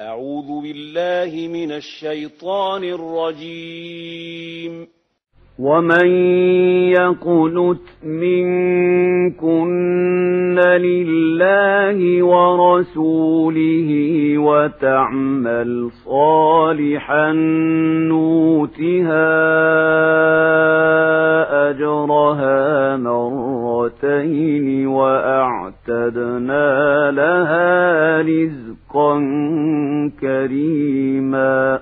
أعوذ بالله من الشيطان الرجيم. ومن يقنت منكن لله ورسوله وتعمل صالحا نوتها أجرها مرتين وأعتدنا لها رزقا كريما.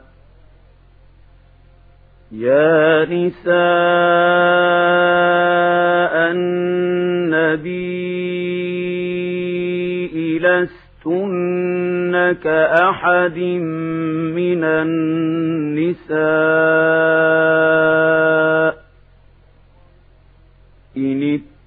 يا نساء النبي لستن كأحد من النساء.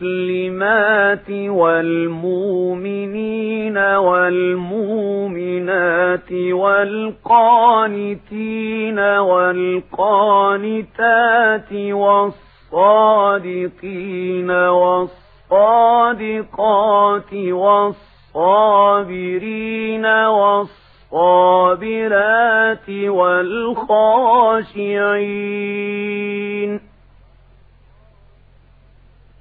والمسلمات والمؤمنين والمؤمنات والقانتين والقانتات والصادقين والصادقات والصابرين والصابرات والخاشعين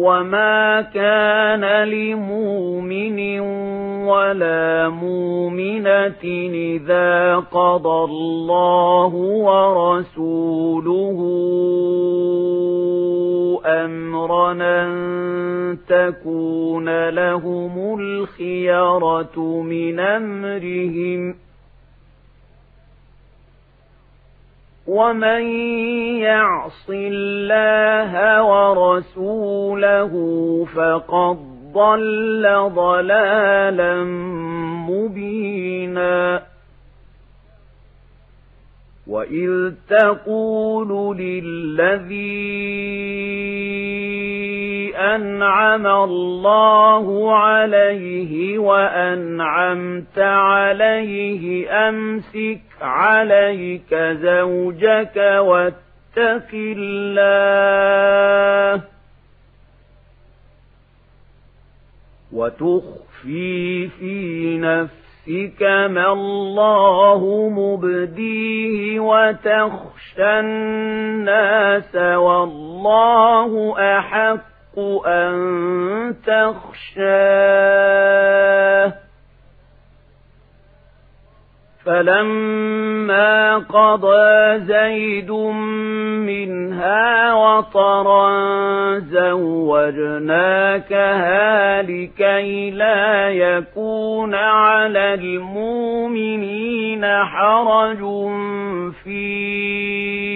وما كان لمؤمن ولا مؤمنة إذا قضى الله ورسوله أمرا أن تكون لهم الخيرة من أمرهم ومن يعص الله ورسوله فقد ضل ضلالا مبينا وإذ تقول للذي أنعم الله عليه وأنعمت عليه أمسك عليك زوجك واتق الله وتخفي في نفسك ما الله مبديه وتخشى الناس والله أحق. أن تخشاه فلما قضى زيد منها وطرا زوجناكها لكي لا يكون على المؤمنين حرج في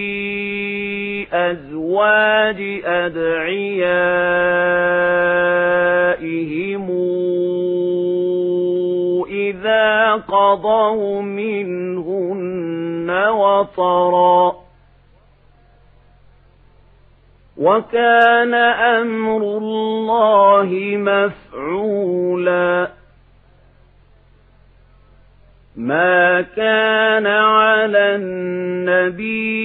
أزواج أدعيائهم إذا قضوا منهن وطرا وكان أمر الله مفعولا ما كان على النبي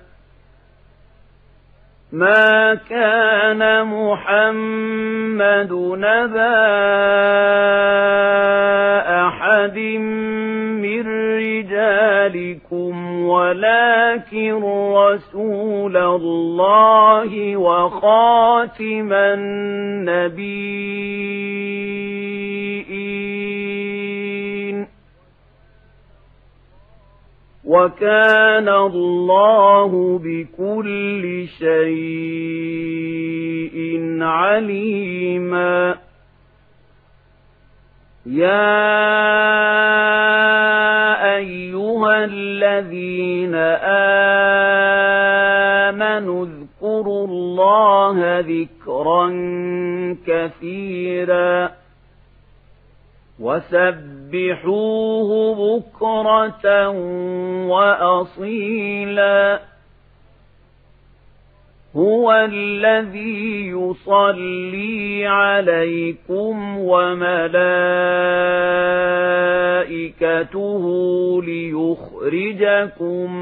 ما كان محمد نبا أحد من رجالكم ولكن رسول الله وخاتم النبيين وكان الله بكل شيء عليما. يا أيها الذين آمنوا اذكروا الله ذكرا كثيرا وسبحوه بكرة وأصيلا هو الذي يصلي عليكم وملائكته ليخرجكم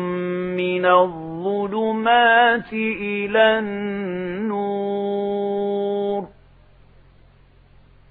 من الظلمات إلى النور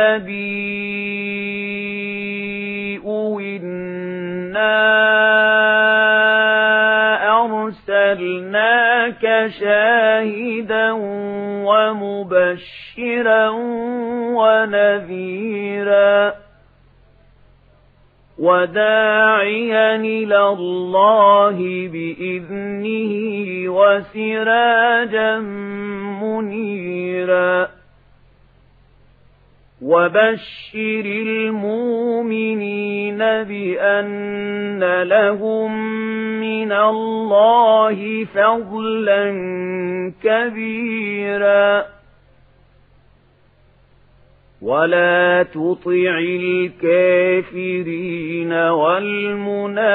النبي إنا أرسلناك شاهدا ومبشرا ونذيرا وداعيا إلى الله بإذنه وسراجا منيرا وبشر المؤمنين بأن لهم من الله فضلا كبيرا ولا تطع الكافرين والمنافقين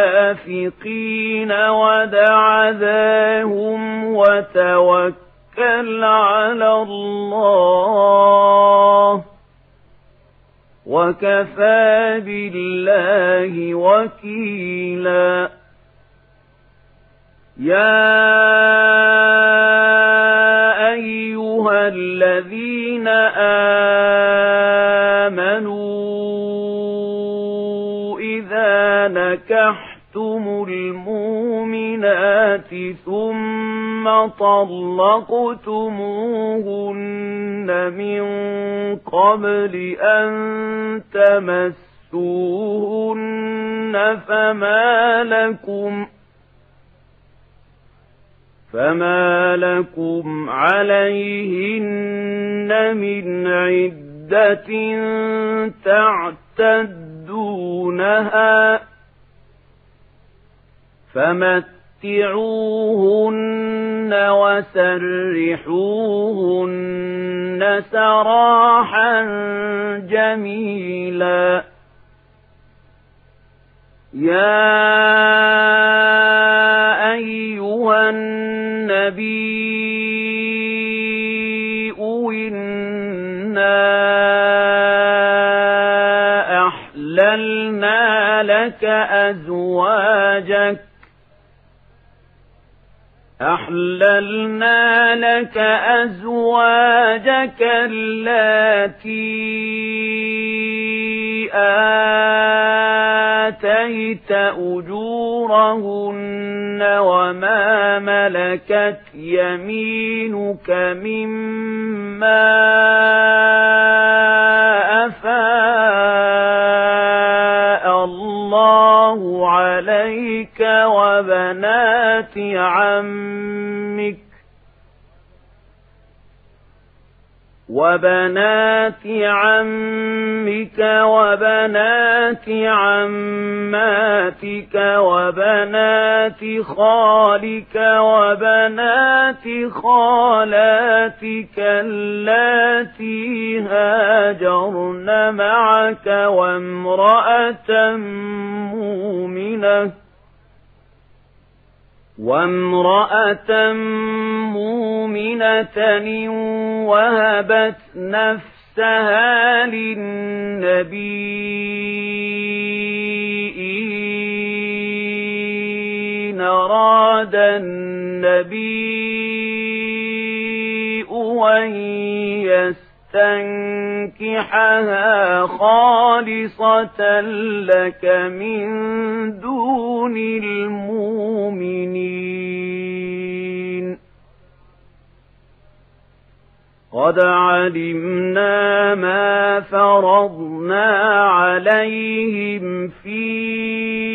ودع ذاهم وتوكل على الله وكفى بالله وكيلا. يا أيها الذين آمنوا إذا نكحتم المؤمنات ثم طلقتموهن من قبل أن تمسوهن فما لكم فما لكم عليهن من عدة تعتدونها فمتعوهن وسرحوهن سراحا جميلا يا أيها النبي إنا أحللنا لك أزواجك أحللنا لك أزواجك التي آتيت أجورهن وما ملكت يمينك مما عليك وبنات عمك وبنات عمك وبنات عماتك وبنات خالك وبنات خالاتك اللاتي هاجرن معك وامرأة مؤمنة وامرأة مؤمنة وهبت نفسها للنبي إن أراد النبي أن يستنكحها خالصة لك من دون المؤمنين. قد علمنا ما فرضنا عليهم في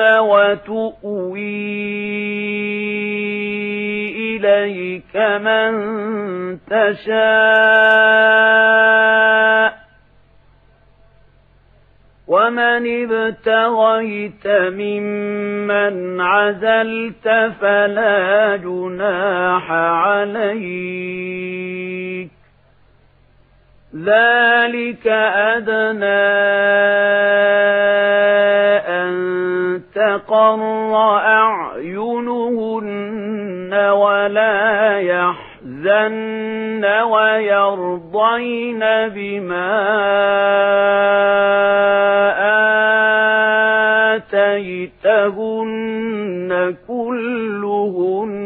وتؤوي إليك من تشاء ومن ابتغيت ممن عزلت فلا جناح عليك ذلك أدنى تقر أعينهن ولا يحزن ويرضين بما آتيتهن كلهن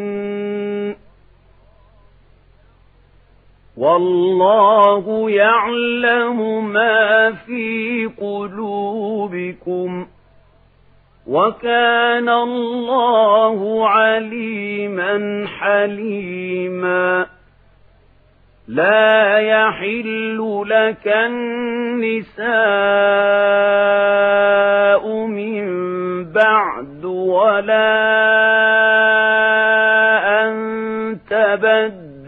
والله يعلم ما في قلوبكم وكان الله عليما حليما. لا يحل لك النساء من بعد ولا أن تبدل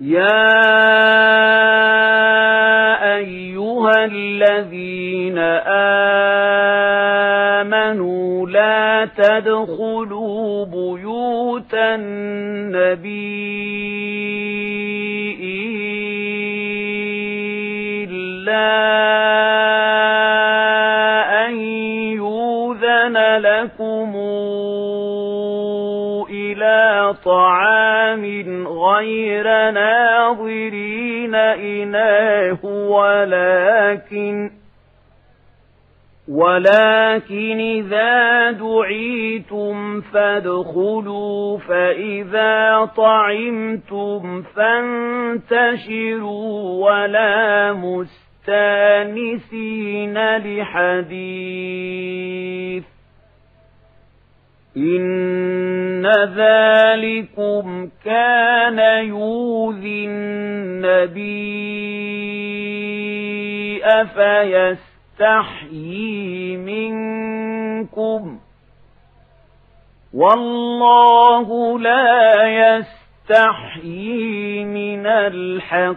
يا أيها الذين آمنوا لا تدخلوا بيوت النبي إلا أن يوذن لكم إلى طعام غير ناظرين إناه ولكن ولكن إذا دعيتم فادخلوا فإذا طعمتم فانتشروا ولا مستانسين لحديث إن ذلكم كان يوذي النبي أفيستحيي منكم والله لا يستحيي من الحق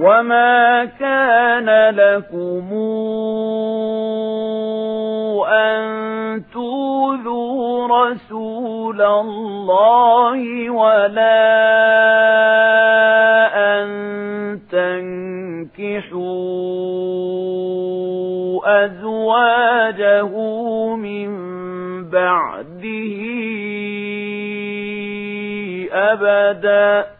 وما كان لكم أن توذوا رسول الله ولا أن تنكحوا أزواجه من بعده أبداً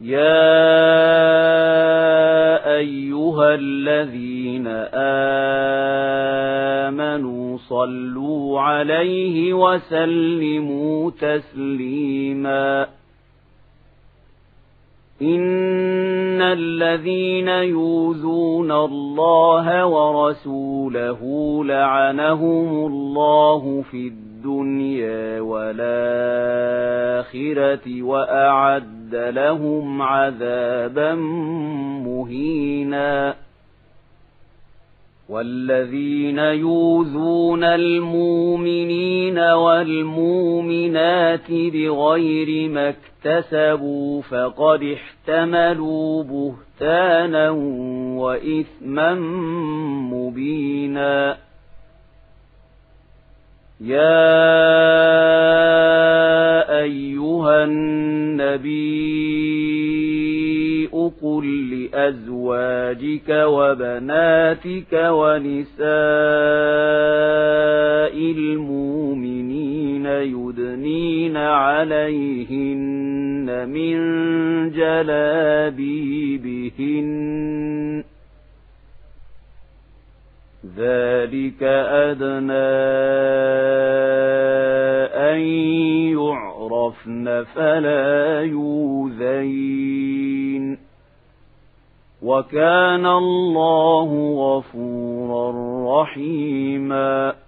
يا أيها الذين آمنوا صلوا عليه وسلموا تسليما إن الذين يوذون الله ورسوله لعنهم الله في الدنيا والآخرة وأعد لهم عذابا مهينا. والذين يوذون المؤمنين والمؤمنات بغير ما اكتسبوا فقد احتملوا بهتانا وإثما مبينا. يا أيها النبي قل لأزواجك وبناتك ونساء المؤمنين يدنين عليهن من جلابيبهن ذلك أدنى أن يعرفن فلا يوذين وكان الله غفورا رحيما.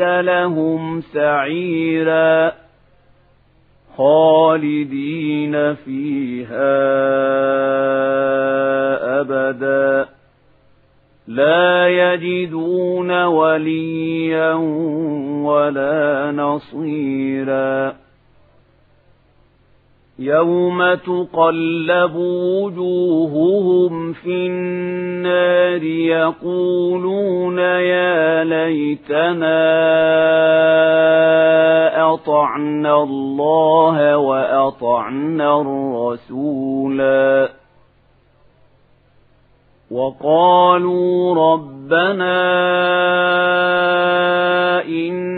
أعد لهم سعيرا خالدين فيها أبدا. لا يجدون وليا ولا نصيرا. يوم تقلب وجوههم في النار يقولون يا ليتنا أطعنا الله وأطعنا الرسولا وقالوا ربنا إنا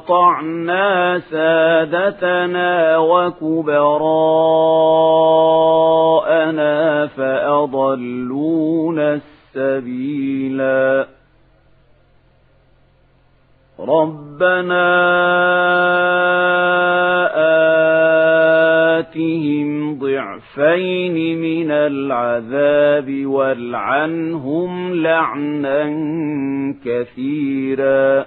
أطعنا سادتنا وكبراءنا فأضلونا السبيلا. ربنا آتهم ضعفين من العذاب والعنهم لعنا كثيرا.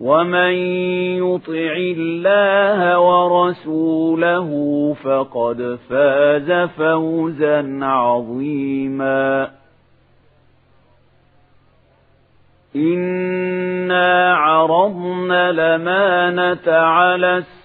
ومن يطع الله ورسوله فقد فاز فوزا عظيما إنا عرضنا لمانة على السماء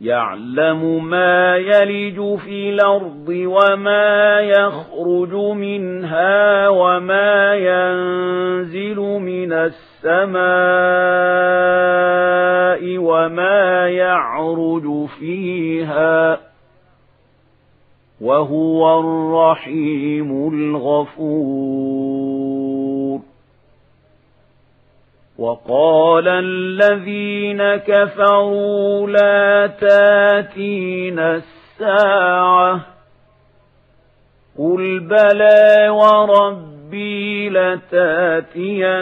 يعلم ما يلج في الأرض وما يخرج منها وما ينزل من السماء وما يعرج فيها وهو الرحيم الغفور وقال الذين كفروا لا تاتين الساعة قل بلى وربي لتاتينكم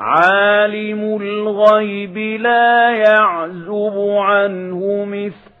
عالم الغيب لا يعزب عنه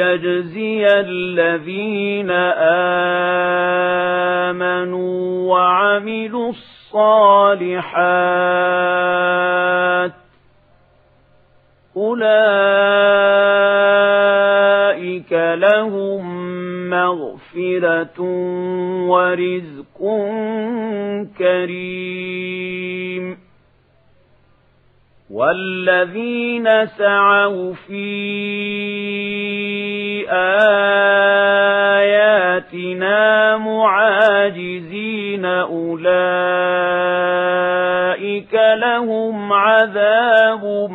ليجزي الذين آمنوا وعملوا الصالحات أولئك لهم مغفرة ورزق كريم. والذين سعوا في آياتنا معاجزين أولئك لهم عذاب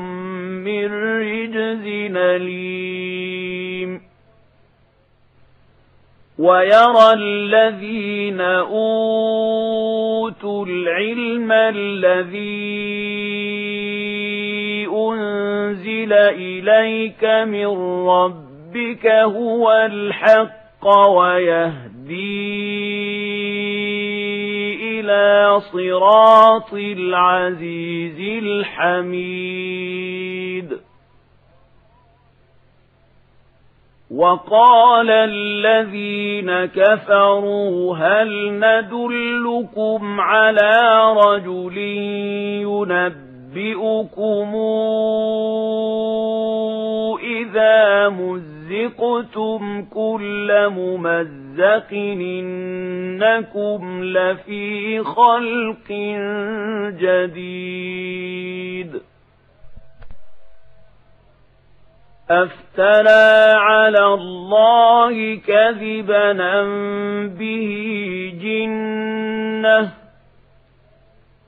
من رجز أليم ويرى الذين أوتوا العلم الذي أنزل إليك من ربك ربك هو الحق ويهدي إلى صراط العزيز الحميد. وقال الذين كفروا هل ندلكم على رجل ينبئكم إذا مزقتم كل ممزق إنكم لفي خلق جديد. أفترى على الله كذبا به جنة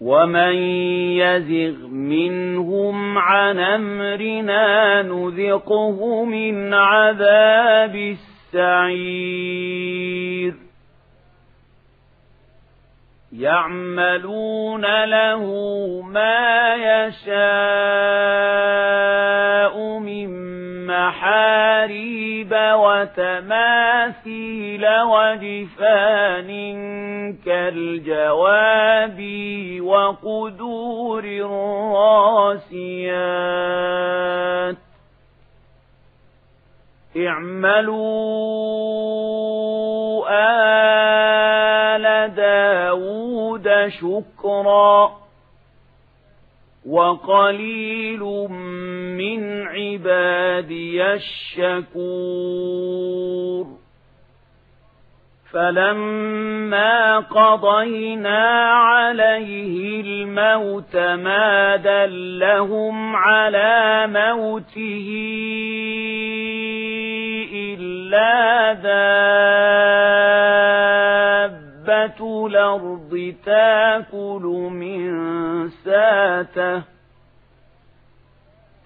ومن يزغ منهم عن أمرنا نذقه من عذاب السعير يعملون له ما يشاء من محاريب وتماثيل وجفان كالجواب وقدور الراسيات. اعملوا آل شكرا. وقليل من عبادي الشكور. فلما قضينا عليه الموت ما دلهم على موته إلا دابة الأرض تأكل من ساته.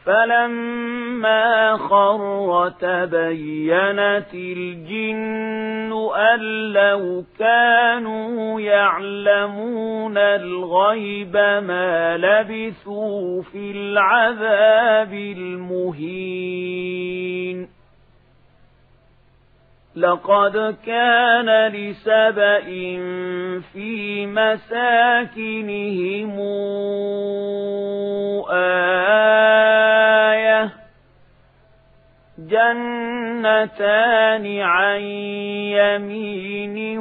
فلما خر تبينت الجن أن لو كانوا يعلمون الغيب ما لبثوا في العذاب المهين. لقد كان لسبإ في مساكنهم آية جنتان عن يمين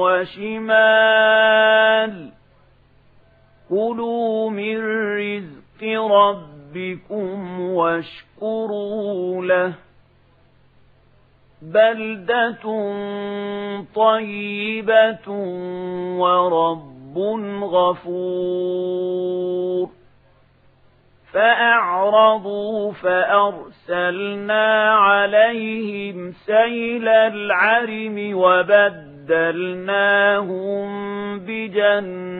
وشمال. كلوا من رزق رب ربكم واشكروا له. بلدة طيبة ورب غفور فأعرضوا فأرسلنا عليهم سيل العرم وبدلناهم بجنتيهم.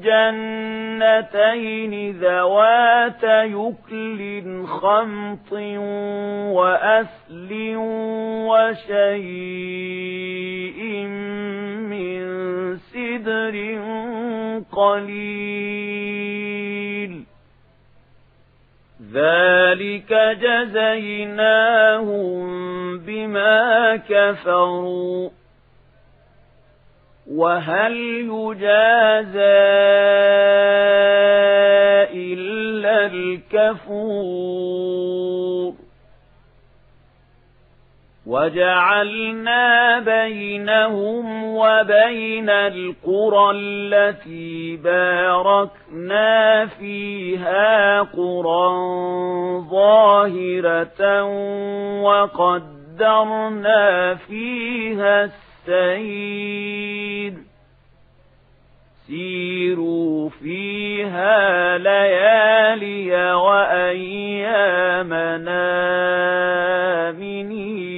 جنتين ذوات يكل خمط وأسل وشيء من سدر قليل. ذلك جزيناهم بما كفروا. وهل يجازى وجعلنا بينهم وبين القرى التي باركنا فيها قرى ظاهرة وقدرنا فيها السير. سيروا فيها ليالي وأيامنا آمنين.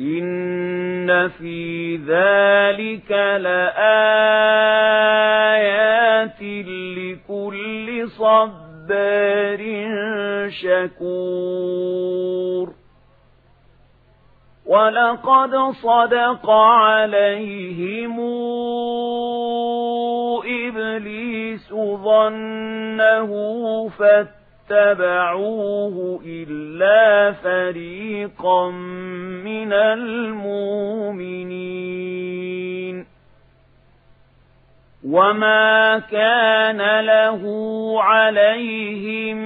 إن في ذلك لآيات لكل صبار شكور ولقد صدق عليهم إبليس ظنه فاتبعوه إلا فريقا من المؤمنين. وما كان له عليهم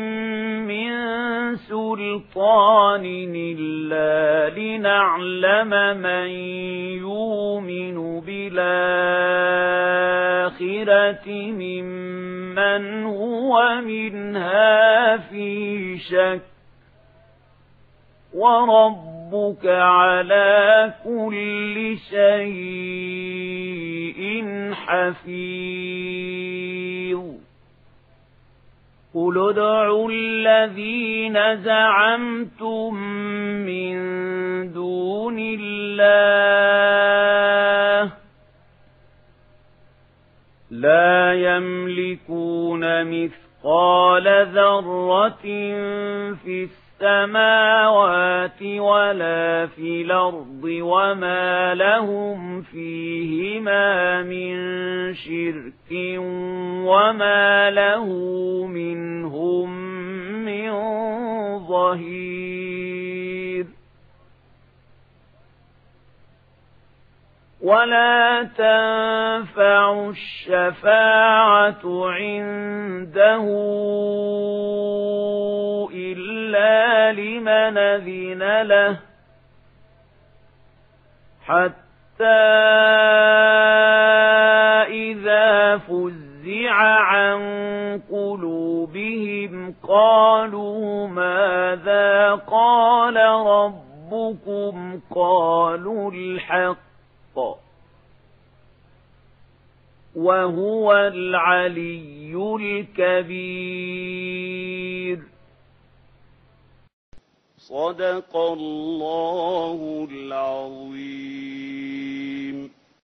من سلطان إلا لنعلم من يؤمن بالآخرة ممن هو منها في شك وربك على كل شيء حفيظ قل ادعوا الذين زعمتم من دون الله لا يملكون مثقال ذرة في السماوات ولا في الأرض وما لهم فيهما من شرك وما له منهم من ظهير ولا تنفع الشفاعة عنده إلا لمن أذن له حتى إذا فزع عن قلوبهم قالوا ماذا قال ربكم قالوا الحق. وهو العلي الكبير. صدق الله العظيم.